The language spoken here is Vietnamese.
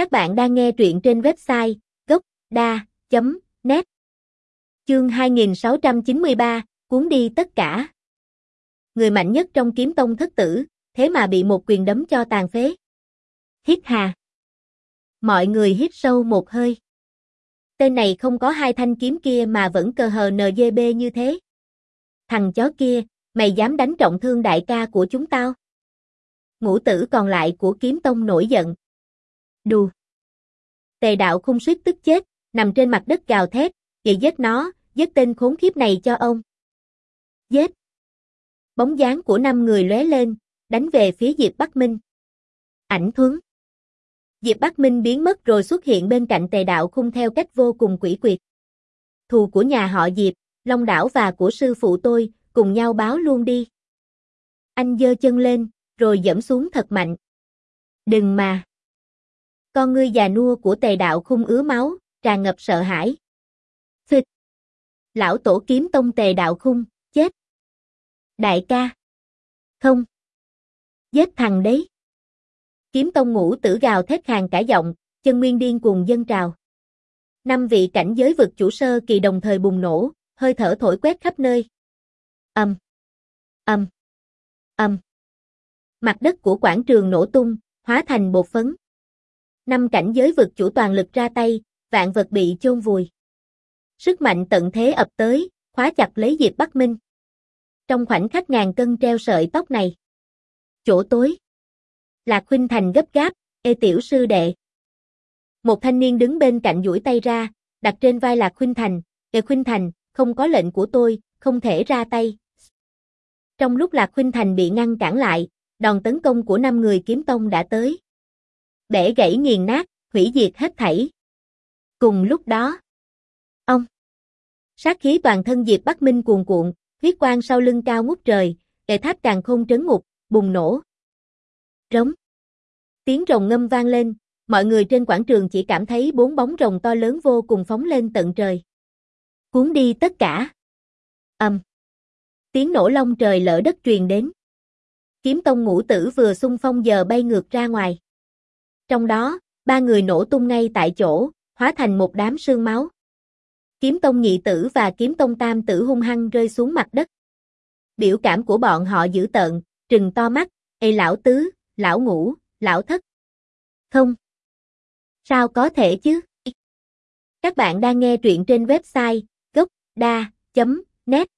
Các bạn đang nghe truyện trên website gốc.da.net Chương 2693, cuốn đi tất cả. Người mạnh nhất trong kiếm tông thất tử, thế mà bị một quyền đấm cho tàn phế. Hít hà. Mọi người hít sâu một hơi. Tên này không có hai thanh kiếm kia mà vẫn cờ hờ NGB như thế. Thằng chó kia, mày dám đánh trọng thương đại ca của chúng tao? Ngũ tử còn lại của kiếm tông nổi giận. Đù. Tề đạo khung suýt tức chết, nằm trên mặt đất gào thét, vậy giết nó, giết tên khốn kiếp này cho ông. Giết. Bóng dáng của năm người lóe lên, đánh về phía Diệp Bắc Minh. Ảnh thuấn. Diệp Bắc Minh biến mất rồi xuất hiện bên cạnh tề đạo khung theo cách vô cùng quỷ quyệt. Thù của nhà họ Diệp, Long Đảo và của sư phụ tôi, cùng nhau báo luôn đi. Anh dơ chân lên, rồi dẫm xuống thật mạnh. Đừng mà. Con ngươi già nua của tề đạo khung ứa máu, tràn ngập sợ hãi. Phịch. Lão tổ kiếm tông tề đạo khung, chết. Đại ca. Không. Giết thằng đấy. Kiếm tông ngũ tử gào thét hàng cả giọng, chân nguyên điên cuồng dân trào. Năm vị cảnh giới vực chủ sơ kỳ đồng thời bùng nổ, hơi thở thổi quét khắp nơi. Âm. Âm. Âm. Mặt đất của quảng trường nổ tung, hóa thành bột phấn. Năm cảnh giới vực chủ toàn lực ra tay, vạn vật bị chôn vùi. Sức mạnh tận thế ập tới, khóa chặt lấy Diệp Bắc Minh. Trong khoảnh khắc ngàn cân treo sợi tóc này. Chỗ tối. Lạc Khuynh Thành gấp gáp, ê tiểu sư đệ. Một thanh niên đứng bên cạnh duỗi tay ra, đặt trên vai Lạc Khuynh Thành, ê Khuynh Thành, không có lệnh của tôi, không thể ra tay. Trong lúc Lạc Khuynh Thành bị ngăn cản lại, đòn tấn công của năm người kiếm tông đã tới. Bẻ gãy nghiền nát, hủy diệt hết thảy. Cùng lúc đó, ông sát khí toàn thân Diệp Bắc Minh cuồn cuộn, huyết quang sau lưng cao ngút trời, đệ tháp càng không trấn ngục, bùng nổ. Rống. Tiếng rồng ngâm vang lên, mọi người trên quảng trường chỉ cảm thấy bốn bóng rồng to lớn vô cùng phóng lên tận trời. Cuốn đi tất cả. Âm. Tiếng nổ long trời lỡ đất truyền đến. Kiếm tông ngũ tử vừa xung phong giờ bay ngược ra ngoài. Trong đó, ba người nổ tung ngay tại chỗ, hóa thành một đám sương máu. Kiếm tông nhị tử và kiếm tông tam tử hung hăng rơi xuống mặt đất. Biểu cảm của bọn họ dữ tợn, trừng to mắt, Ê lão tứ, lão ngũ, lão thất. Không. Sao có thể chứ? Các bạn đang nghe truyện trên website gocda.net